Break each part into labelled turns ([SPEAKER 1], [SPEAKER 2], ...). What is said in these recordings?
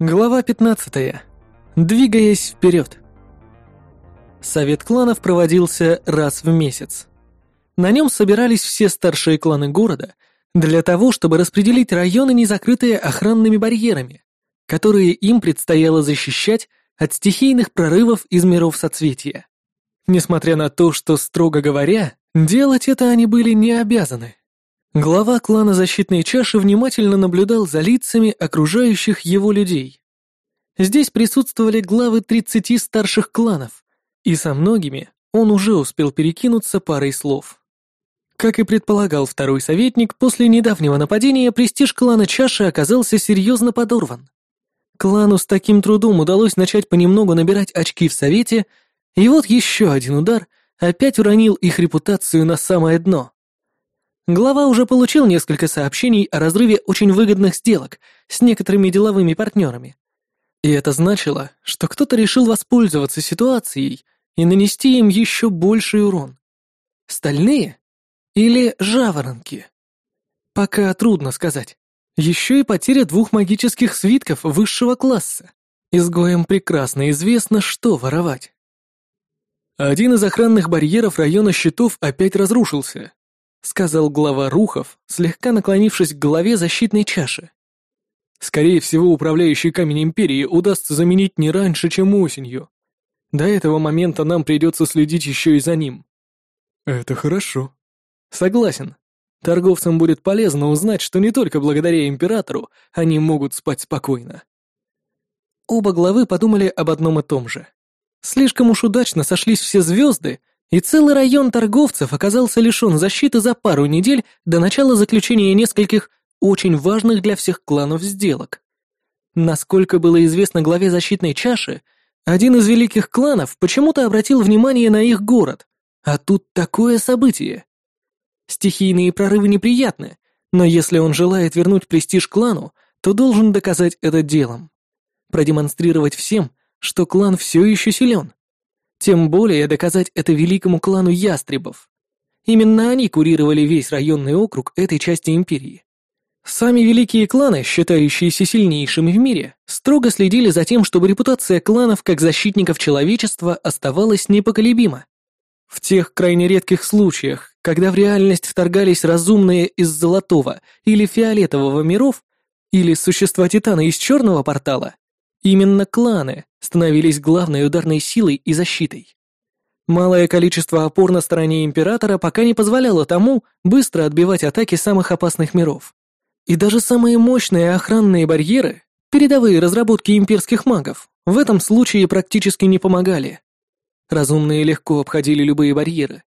[SPEAKER 1] Глава 15. Двигаясь вперед. Совет кланов проводился раз в месяц. На нем собирались все старшие кланы города для того, чтобы распределить районы, не закрытые охранными барьерами, которые им предстояло защищать от стихийных прорывов из миров соцветия. Несмотря на то, что, строго говоря, делать это они были не обязаны. Глава клана Защитной Чаши внимательно наблюдал за лицами окружающих его людей. Здесь присутствовали главы 30 старших кланов, и со многими он уже успел перекинуться парой слов. Как и предполагал второй советник, после недавнего нападения престиж клана Чаши оказался серьезно подорван. Клану с таким трудом удалось начать понемногу набирать очки в совете, и вот еще один удар опять уронил их репутацию на самое дно. Глава уже получил несколько сообщений о разрыве очень выгодных сделок с некоторыми деловыми партнерами. И это значило, что кто-то решил воспользоваться ситуацией и нанести им еще больший урон. Стальные или жаворонки? Пока трудно сказать. Еще и потеря двух магических свитков высшего класса. Изгоям прекрасно известно, что воровать. Один из охранных барьеров района щитов опять разрушился, — сказал глава Рухов, слегка наклонившись к голове защитной чаши. «Скорее всего, управляющий камень Империи удастся заменить не раньше, чем осенью. До этого момента нам придется следить еще и за ним». «Это хорошо». «Согласен. Торговцам будет полезно узнать, что не только благодаря Императору они могут спать спокойно». Оба главы подумали об одном и том же. Слишком уж удачно сошлись все звезды, и целый район торговцев оказался лишен защиты за пару недель до начала заключения нескольких очень важных для всех кланов сделок. Насколько было известно главе защитной чаши, один из великих кланов почему-то обратил внимание на их город, а тут такое событие. Стихийные прорывы неприятны, но если он желает вернуть престиж клану, то должен доказать это делом. Продемонстрировать всем, что клан все еще силен. Тем более доказать это великому клану ястребов. Именно они курировали весь районный округ этой части империи. Сами великие кланы, считающиеся сильнейшими в мире, строго следили за тем, чтобы репутация кланов как защитников человечества оставалась непоколебима. В тех крайне редких случаях, когда в реальность вторгались разумные из золотого или фиолетового миров, или существа Титана из черного портала, Именно кланы становились главной ударной силой и защитой. Малое количество опор на стороне Императора пока не позволяло тому быстро отбивать атаки самых опасных миров. И даже самые мощные охранные барьеры, передовые разработки имперских магов, в этом случае практически не помогали. Разумные легко обходили любые барьеры,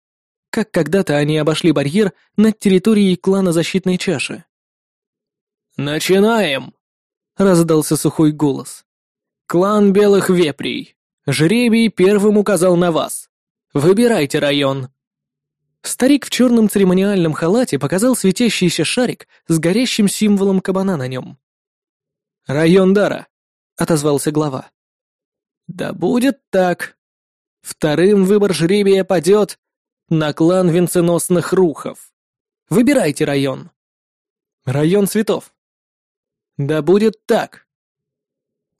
[SPEAKER 1] как когда-то они обошли барьер над территорией клана Защитной Чаши.
[SPEAKER 2] «Начинаем!» — раздался сухой голос. Клан Белых Вепрей. Жребий первым указал на вас. Выбирайте район.
[SPEAKER 1] Старик в черном церемониальном халате показал светящийся шарик с горящим символом кабана на нем.
[SPEAKER 2] «Район Дара», —
[SPEAKER 1] отозвался глава.
[SPEAKER 2] «Да будет так. Вторым выбор жребия падет на клан венценосных рухов. Выбирайте район».
[SPEAKER 1] «Район цветов».
[SPEAKER 2] «Да будет так.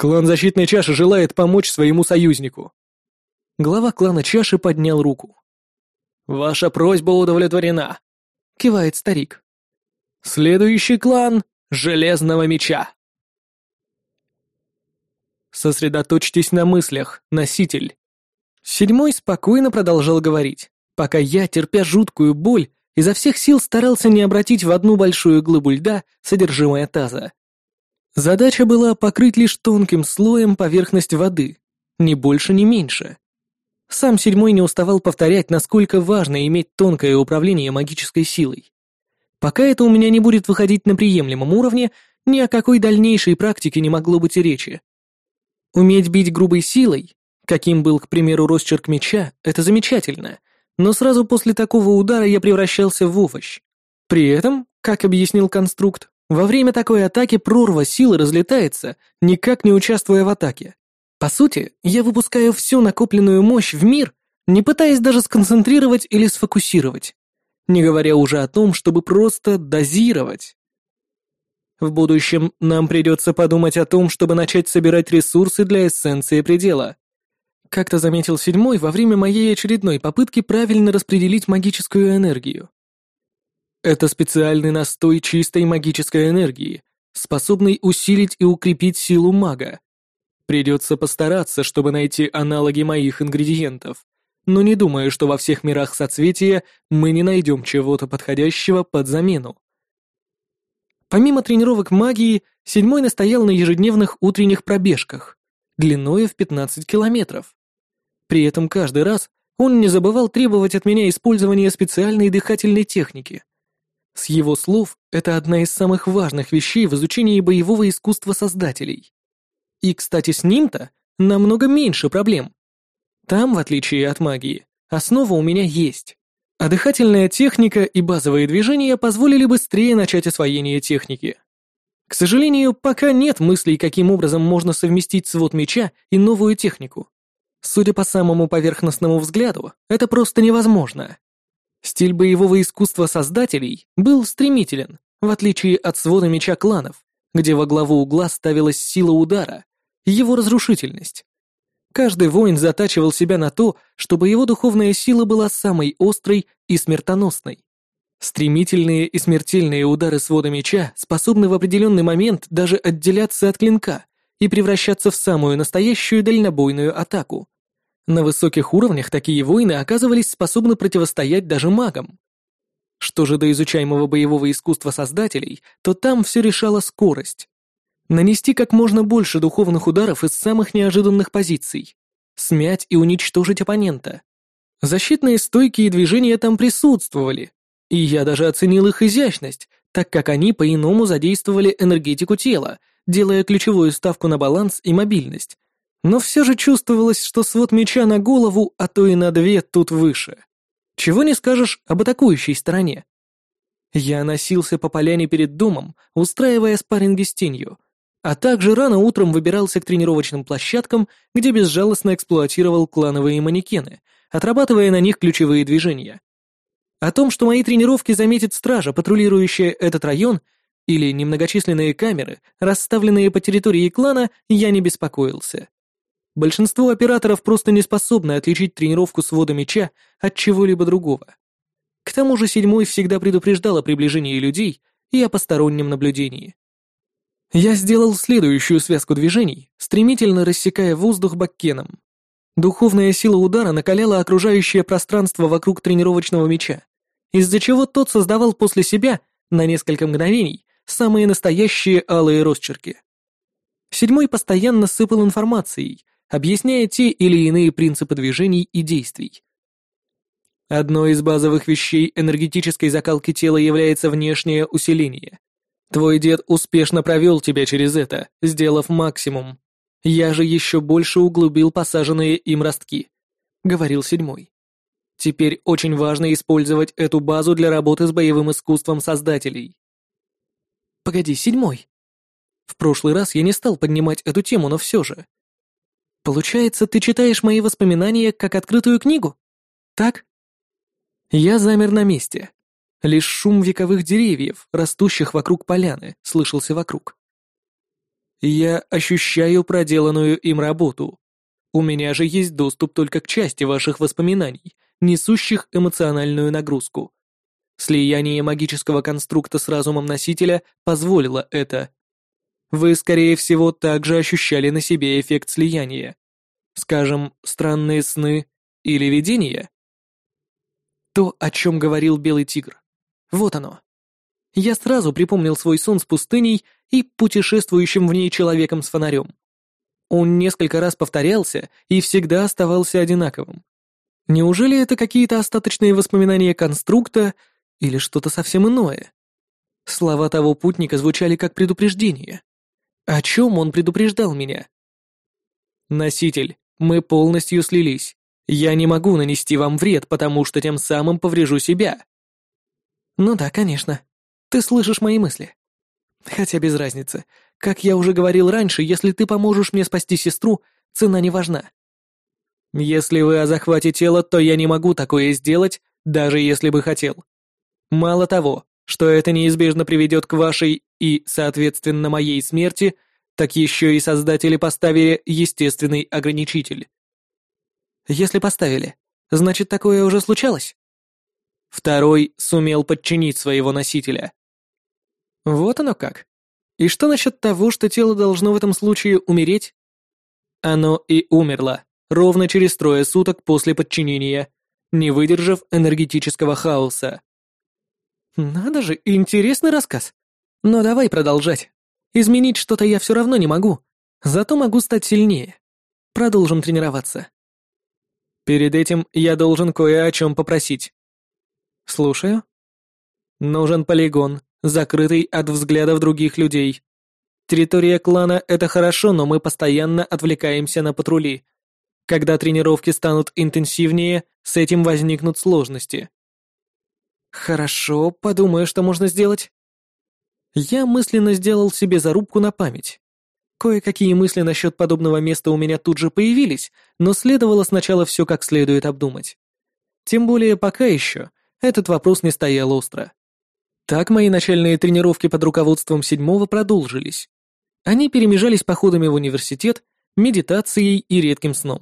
[SPEAKER 1] Клан Защитной Чаши желает помочь своему союзнику. Глава клана Чаши поднял руку.
[SPEAKER 2] «Ваша просьба удовлетворена», — кивает старик. «Следующий клан — Железного Меча».
[SPEAKER 1] Сосредоточьтесь на мыслях, носитель. Седьмой спокойно продолжал говорить, пока я, терпя жуткую боль, изо всех сил старался не обратить в одну большую глыбу льда содержимое таза. Задача была покрыть лишь тонким слоем поверхность воды, ни больше, ни меньше. Сам седьмой не уставал повторять, насколько важно иметь тонкое управление магической силой. Пока это у меня не будет выходить на приемлемом уровне, ни о какой дальнейшей практике не могло быть и речи. Уметь бить грубой силой, каким был, к примеру, росчерк меча, это замечательно, но сразу после такого удара я превращался в овощ. При этом, как объяснил конструкт, во время такой атаки прорва силы разлетается, никак не участвуя в атаке. По сути, я выпускаю всю накопленную мощь в мир, не пытаясь даже сконцентрировать или сфокусировать. Не говоря уже о том, чтобы просто дозировать. В будущем нам придется подумать о том, чтобы начать собирать ресурсы для эссенции предела. Как-то заметил седьмой во время моей очередной попытки правильно распределить магическую энергию. Это специальный настой чистой магической энергии, способный усилить и укрепить силу мага. Придется постараться, чтобы найти аналоги моих ингредиентов, но не думаю, что во всех мирах соцветия мы не найдем чего-то подходящего под замену. Помимо тренировок магии, седьмой настоял на ежедневных утренних пробежках, длиною в 15 километров. При этом каждый раз он не забывал требовать от меня использования специальной дыхательной техники. С его слов, это одна из самых важных вещей в изучении боевого искусства создателей. И, кстати, с ним-то намного меньше проблем. Там, в отличие от магии, основа у меня есть. А дыхательная техника и базовые движения позволили быстрее начать освоение техники. К сожалению, пока нет мыслей, каким образом можно совместить свод меча и новую технику. Судя по самому поверхностному взгляду, это просто невозможно. Стиль боевого искусства создателей был стремителен, в отличие от свода меча кланов, где во главу угла ставилась сила удара, его разрушительность. Каждый воин затачивал себя на то, чтобы его духовная сила была самой острой и смертоносной. Стремительные и смертельные удары свода меча способны в определенный момент даже отделяться от клинка и превращаться в самую настоящую дальнобойную атаку. На высоких уровнях такие воины оказывались способны противостоять даже магам. Что же до изучаемого боевого искусства создателей, то там все решала скорость. Нанести как можно больше духовных ударов из самых неожиданных позиций. Смять и уничтожить оппонента. Защитные стойки и движения там присутствовали. И я даже оценил их изящность, так как они по-иному задействовали энергетику тела, делая ключевую ставку на баланс и мобильность. Но все же чувствовалось, что свод меча на голову, а то и на две тут выше. Чего не скажешь об атакующей стороне. Я носился по поляне перед домом, устраивая спарринги с тенью — а также рано утром выбирался к тренировочным площадкам, где безжалостно эксплуатировал клановые манекены, отрабатывая на них ключевые движения. О том, что мои тренировки заметит стража, патрулирующая этот район, или немногочисленные камеры, расставленные по территории клана, я не беспокоился. Большинство операторов просто не способны отличить тренировку свода меча от чего-либо другого. К тому же седьмой всегда предупреждал о приближении людей и о постороннем наблюдении. Я сделал следующую связку движений, стремительно рассекая воздух баккеном. Духовная сила удара накаляла окружающее пространство вокруг тренировочного меча, из-за чего тот создавал после себя, на несколько мгновений, самые настоящие алые росчерки. Седьмой постоянно сыпал информацией, объясняя те или иные принципы движений и действий. Одной из базовых вещей энергетической закалки тела является внешнее усиление. Твой дед успешно провел тебя через это, сделав максимум. Я же еще больше углубил посаженные им ростки», — говорил седьмой. «Теперь очень важно использовать эту базу для работы с боевым искусством создателей». «Погоди, седьмой». В прошлый раз я не стал поднимать эту тему, но все же. «Получается, ты читаешь мои воспоминания как открытую книгу? Так?» Я замер на месте, Лишь шум вековых деревьев, растущих вокруг поляны, слышался вокруг. «Я ощущаю проделанную им работу. У меня же есть доступ только к части ваших воспоминаний, несущих эмоциональную нагрузку. Слияние магического конструкта с разумом носителя позволило это. Вы, скорее всего, также ощущали на себе эффект слияния. Скажем, странные сны или видения?» То, о чем говорил Белый Тигр. Вот оно. Я сразу припомнил свой сон с пустыней и путешествующим в ней человеком с фонарем. Он несколько раз повторялся и всегда оставался одинаковым. Неужели это какие-то остаточные воспоминания конструкта или что-то совсем иное? Слова того путника звучали как предупреждение. О чем он предупреждал меня? «Носитель, мы полностью слились. Я не могу нанести вам вред, потому что тем самым поврежу себя. «Ну да, конечно. Ты слышишь мои мысли. Хотя без разницы. Как я уже говорил раньше, если ты поможешь мне спасти сестру, цена не важна. Если вы о захвате тела, то я не могу такое сделать, даже если бы хотел. Мало того, что это неизбежно приведет к вашей и, соответственно, моей смерти, так еще и создатели поставили естественный ограничитель. Если поставили, значит, такое уже случалось? Второй сумел подчинить своего носителя. Вот оно как. И что насчет того, что тело должно в этом случае умереть? Оно и умерло, ровно через трое суток после подчинения, не выдержав энергетического хаоса. Надо же, интересный рассказ. Но давай продолжать. Изменить что-то я все равно не могу, зато могу стать сильнее. Продолжим тренироваться. Перед этим я должен кое о чем попросить. Слушаю. Нужен полигон, закрытый от взглядов других людей. Территория клана — это хорошо, но мы постоянно отвлекаемся на патрули. Когда тренировки станут интенсивнее, с этим возникнут сложности. Хорошо, подумаю, что можно сделать. Я мысленно сделал себе зарубку на память. Кое-какие мысли насчет подобного места у меня тут же появились, но следовало сначала все как следует обдумать. Тем более пока еще этот вопрос не стоял остро. Так мои начальные тренировки под руководством седьмого продолжились. Они перемежались походами в университет, медитацией и редким сном.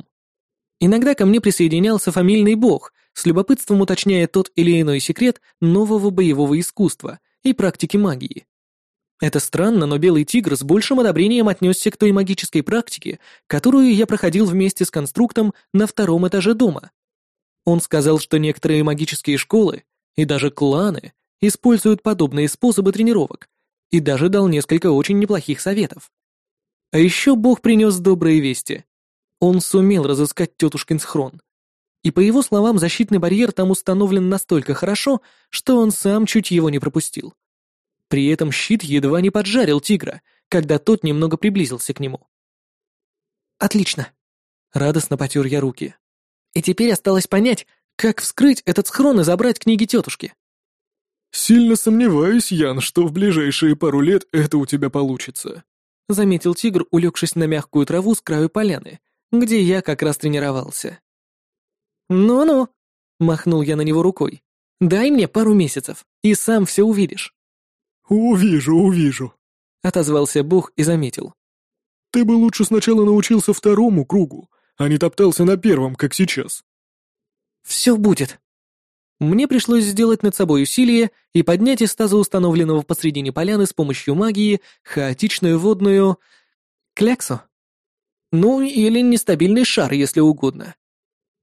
[SPEAKER 1] Иногда ко мне присоединялся фамильный бог, с любопытством уточняя тот или иной секрет нового боевого искусства и практики магии. Это странно, но Белый Тигр с большим одобрением отнесся к той магической практике, которую я проходил вместе с конструктом на втором этаже дома. Он сказал, что некоторые магические школы и даже кланы используют подобные способы тренировок, и даже дал несколько очень неплохих советов. А еще Бог принес добрые вести. Он сумел разыскать тетушкин схрон. И по его словам, защитный барьер там установлен настолько хорошо, что он сам чуть его не пропустил. При этом щит едва не поджарил тигра, когда тот немного приблизился к нему. «Отлично!» — радостно потер я руки. «И теперь осталось понять, как вскрыть этот схрон и забрать книги тетушки».
[SPEAKER 3] «Сильно сомневаюсь, Ян, что в ближайшие пару лет это у тебя получится», —
[SPEAKER 1] заметил тигр, улегшись на мягкую траву с краю поляны, где я как раз тренировался. «Ну-ну», — махнул я на него рукой, — «дай мне пару месяцев, и сам все увидишь».
[SPEAKER 3] «Увижу, увижу», —
[SPEAKER 1] отозвался Бог и заметил.
[SPEAKER 3] «Ты бы лучше сначала научился второму кругу, а не топтался на первом, как сейчас».
[SPEAKER 1] «Все будет», мне пришлось сделать над собой усилие и поднять из таза установленного посредине поляны с помощью магии хаотичную водную... кляксу. Ну, или нестабильный шар, если угодно.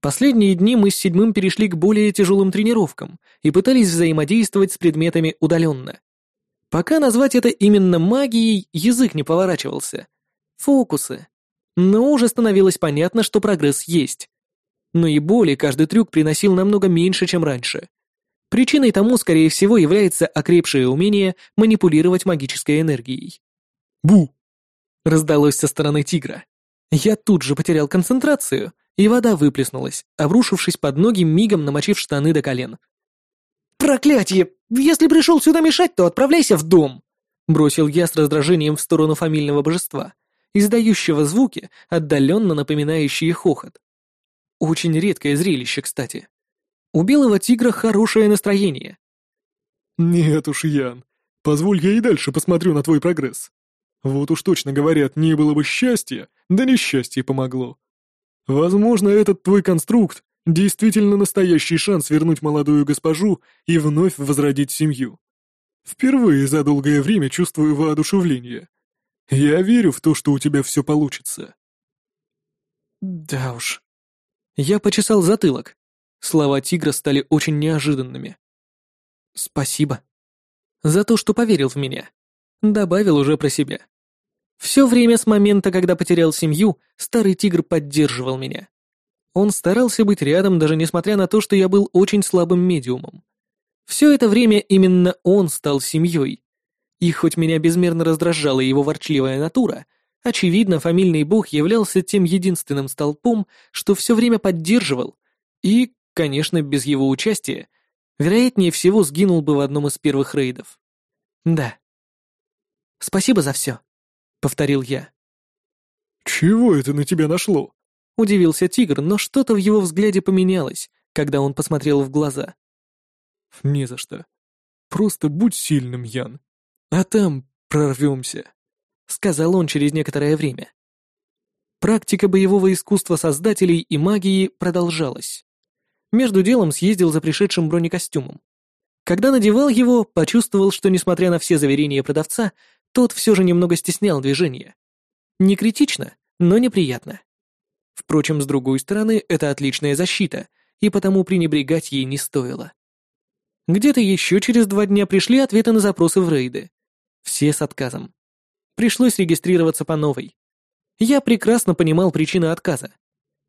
[SPEAKER 1] Последние дни мы с седьмым перешли к более тяжелым тренировкам и пытались взаимодействовать с предметами удаленно. Пока назвать это именно магией язык не поворачивался. Фокусы. Но уже становилось понятно, что прогресс есть но и боли каждый трюк приносил намного меньше, чем раньше. Причиной тому, скорее всего, является окрепшее умение манипулировать магической энергией.
[SPEAKER 3] «Бу!»
[SPEAKER 1] — раздалось со стороны тигра. Я тут же потерял концентрацию, и вода выплеснулась, обрушившись под ноги, мигом намочив штаны до колен. «Проклятие! Если пришел сюда мешать, то отправляйся в дом!» Бросил я с раздражением в сторону фамильного божества, издающего звуки, отдаленно напоминающие хохот. Очень редкое зрелище, кстати. У белого тигра хорошее настроение.
[SPEAKER 3] Нет уж, Ян, позволь я и дальше посмотрю на твой прогресс. Вот уж точно говорят, не было бы счастья, да несчастье помогло. Возможно, этот твой конструкт действительно настоящий шанс вернуть молодую госпожу и вновь возродить семью. Впервые за долгое время чувствую воодушевление. Я верю в то, что у тебя все получится.
[SPEAKER 1] Да уж. Я почесал затылок. Слова тигра стали очень неожиданными. «Спасибо. За то, что поверил в меня». Добавил уже про себя. Все время с момента, когда потерял семью, старый тигр поддерживал меня. Он старался быть рядом, даже несмотря на то, что я был очень слабым медиумом. Все это время именно он стал семьей. И хоть меня безмерно раздражала его ворчливая натура, Очевидно, фамильный бог являлся тем единственным столпом, что все время поддерживал, и, конечно, без его участия, вероятнее всего сгинул бы в одном из первых рейдов. Да. «Спасибо за все», — повторил я.
[SPEAKER 3] «Чего это на тебя нашло?»
[SPEAKER 1] — удивился тигр, но что-то в его взгляде поменялось, когда он посмотрел в глаза.
[SPEAKER 3] «Не за что. Просто будь сильным, Ян. А там прорвемся», — сказал он через некоторое время. Практика боевого искусства создателей и магии продолжалась. Между делом съездил за пришедшим бронекостюмом. Когда надевал его, почувствовал, что, несмотря на все заверения продавца, тот все же немного стеснял движение. Не критично, но неприятно. Впрочем, с другой стороны, это отличная защита, и потому пренебрегать ей не стоило. Где-то еще через два дня пришли ответы на запросы в рейды. Все с отказом. Пришлось регистрироваться по новой. Я прекрасно понимал причины отказа.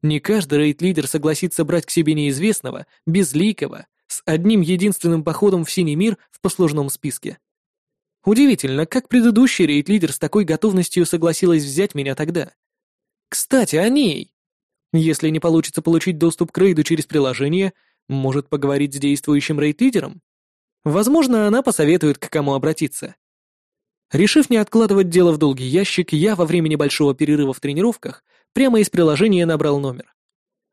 [SPEAKER 3] Не каждый рейд-лидер согласится брать к себе неизвестного, безликого, с одним единственным походом в синий мир в послужном списке. Удивительно, как предыдущий рейд-лидер с такой готовностью согласилась взять меня тогда. Кстати, о ней. Если не получится получить доступ к рейду через приложение, может поговорить с действующим рейд-лидером? Возможно, она посоветует, к кому обратиться. Решив не откладывать дело в долгий ящик, я во время небольшого перерыва в тренировках прямо из приложения набрал номер.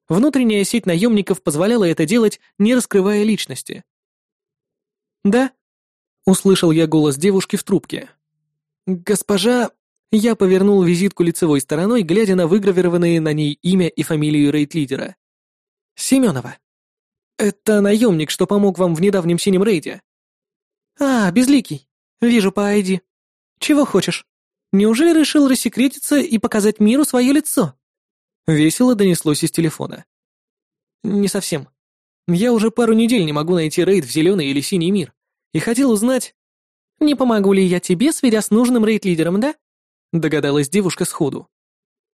[SPEAKER 3] Внутренняя сеть наемников позволяла это делать, не раскрывая личности. «Да?» — услышал я голос девушки в трубке. «Госпожа...» Я повернул визитку лицевой стороной, глядя на выгравированные на ней имя и фамилию рейд-лидера. «Семенова. Это наемник, что помог вам в недавнем синем рейде». «А, безликий. Вижу по ID. Чего хочешь? Неужели решил рассекретиться и показать миру свое лицо?» Весело донеслось из телефона. «Не совсем. Я уже пару недель не могу найти рейд в зеленый или синий мир, и хотел узнать, не помогу ли я тебе, сведя с нужным рейд-лидером, да?» Догадалась девушка сходу.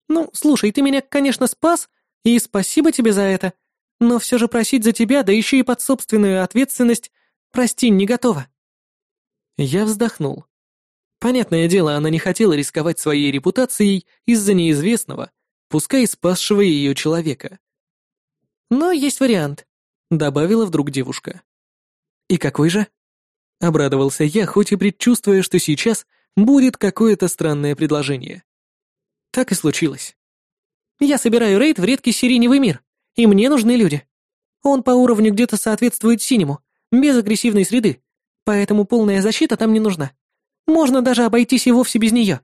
[SPEAKER 3] «Ну, слушай, ты меня, конечно, спас, и спасибо тебе за это, но все же просить за тебя, да еще и под собственную ответственность, прости, не готова». Я вздохнул. Понятное дело, она не хотела рисковать своей репутацией из-за неизвестного, пускай спасшего ее человека. «Но есть вариант», — добавила вдруг девушка. «И какой же?» Обрадовался я, хоть и предчувствуя, что сейчас будет какое-то странное предложение. Так и случилось. Я собираю рейд в редкий сиреневый мир, и мне нужны люди. Он по уровню где-то соответствует синему, без агрессивной среды, поэтому полная защита там не нужна. Можно даже обойтись и вовсе без нее.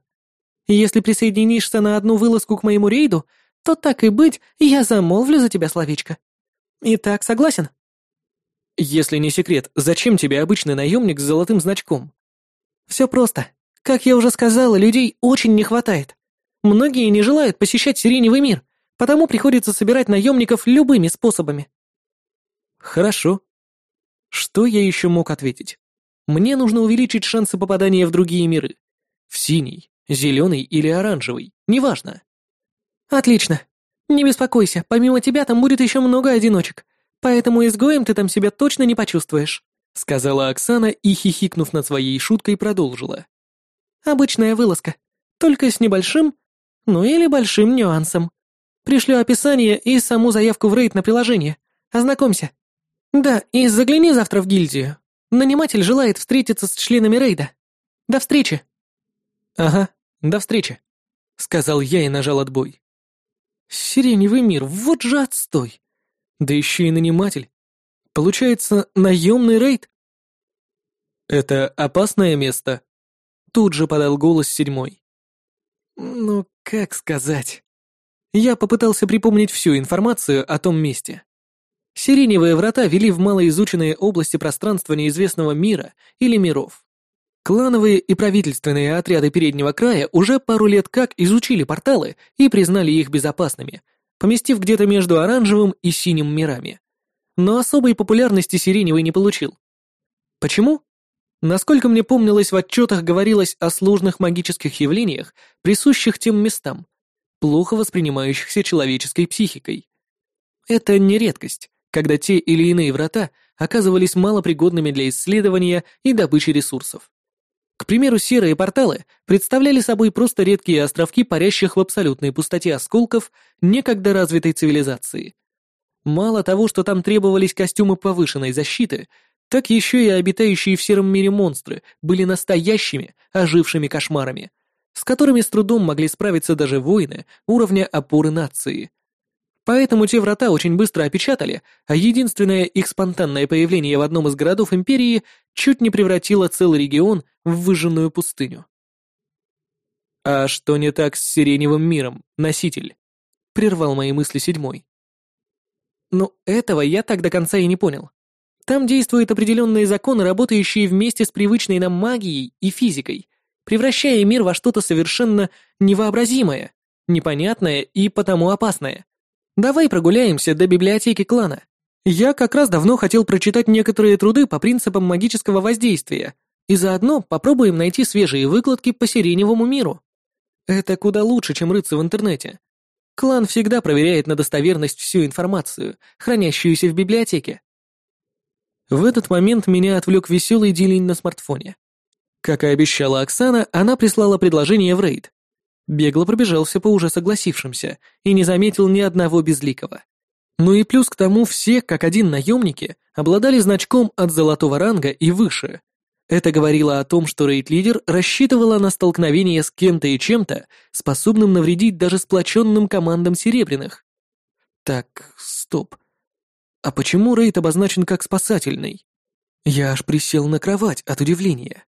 [SPEAKER 3] Если присоединишься на одну вылазку к моему рейду, то так и быть, я замолвлю за тебя словечко. Итак, согласен? Если не секрет, зачем тебе обычный наемник с золотым значком? Все просто. Как я уже сказала, людей очень не хватает. Многие не желают посещать сиреневый мир, потому приходится собирать наемников любыми способами. Хорошо. Что я еще мог ответить? Мне нужно увеличить шансы попадания в другие миры. В синий, зеленый или оранжевый, неважно. Отлично. Не беспокойся, помимо тебя там будет еще много одиночек, поэтому изгоем ты там себя точно не почувствуешь, сказала Оксана и, хихикнув над своей шуткой, продолжила. Обычная вылазка, только с небольшим, ну или большим нюансом. Пришлю описание и саму заявку в рейд на приложение. Ознакомься. Да, и загляни завтра в гильдию. Наниматель желает встретиться с членами рейда. До встречи. Ага, до встречи, сказал я и нажал отбой. Сиреневый мир, вот же отстой. Да еще и наниматель. Получается, наемный рейд? Это опасное место, Тут же подал голос седьмой. Ну, как сказать? Я попытался припомнить всю информацию о том месте. Сиреневые врата вели в малоизученные области пространства неизвестного мира или миров. Клановые и правительственные отряды переднего края уже пару лет как изучили порталы и признали их безопасными, поместив где-то между оранжевым и синим мирами. Но особой популярности сиреневый не получил. Почему? Насколько мне помнилось, в отчетах говорилось о сложных магических явлениях, присущих тем местам, плохо воспринимающихся человеческой психикой. Это не редкость, когда те или иные врата оказывались малопригодными для исследования и добычи ресурсов. К примеру, серые порталы представляли собой просто редкие островки парящих в абсолютной пустоте осколков некогда развитой цивилизации. Мало того, что там требовались костюмы повышенной защиты, так еще и обитающие в сером мире монстры были настоящими, ожившими кошмарами, с которыми с трудом могли справиться даже воины уровня опоры нации.
[SPEAKER 1] Поэтому те врата очень быстро опечатали, а единственное их спонтанное появление в одном из городов Империи чуть не превратило целый регион в выжженную пустыню. «А что не так с Сиреневым миром, носитель?» — прервал мои мысли седьмой. «Ну, этого я так до конца и не понял. Там действуют определенные законы, работающие вместе с привычной нам магией и физикой, превращая мир во что-то совершенно невообразимое, непонятное и потому опасное. Давай прогуляемся до библиотеки клана. Я как раз давно хотел прочитать некоторые труды по принципам магического воздействия, и заодно попробуем найти свежие выкладки по сиреневому миру. Это куда лучше, чем рыться в интернете. Клан всегда проверяет на достоверность всю информацию, хранящуюся в библиотеке. В этот момент меня отвлек веселый дилень на смартфоне. Как и обещала Оксана, она прислала предложение в рейд, Бегло пробежался по уже согласившимся и не заметил ни одного безликого. Ну и плюс к тому все, как один наемники, обладали значком от золотого ранга и выше. Это говорило о том, что рейд-лидер рассчитывала на столкновение с кем-то и чем-то, способным навредить даже сплоченным командам серебряных. Так, стоп. А почему рейд обозначен как спасательный? Я аж присел на кровать от удивления.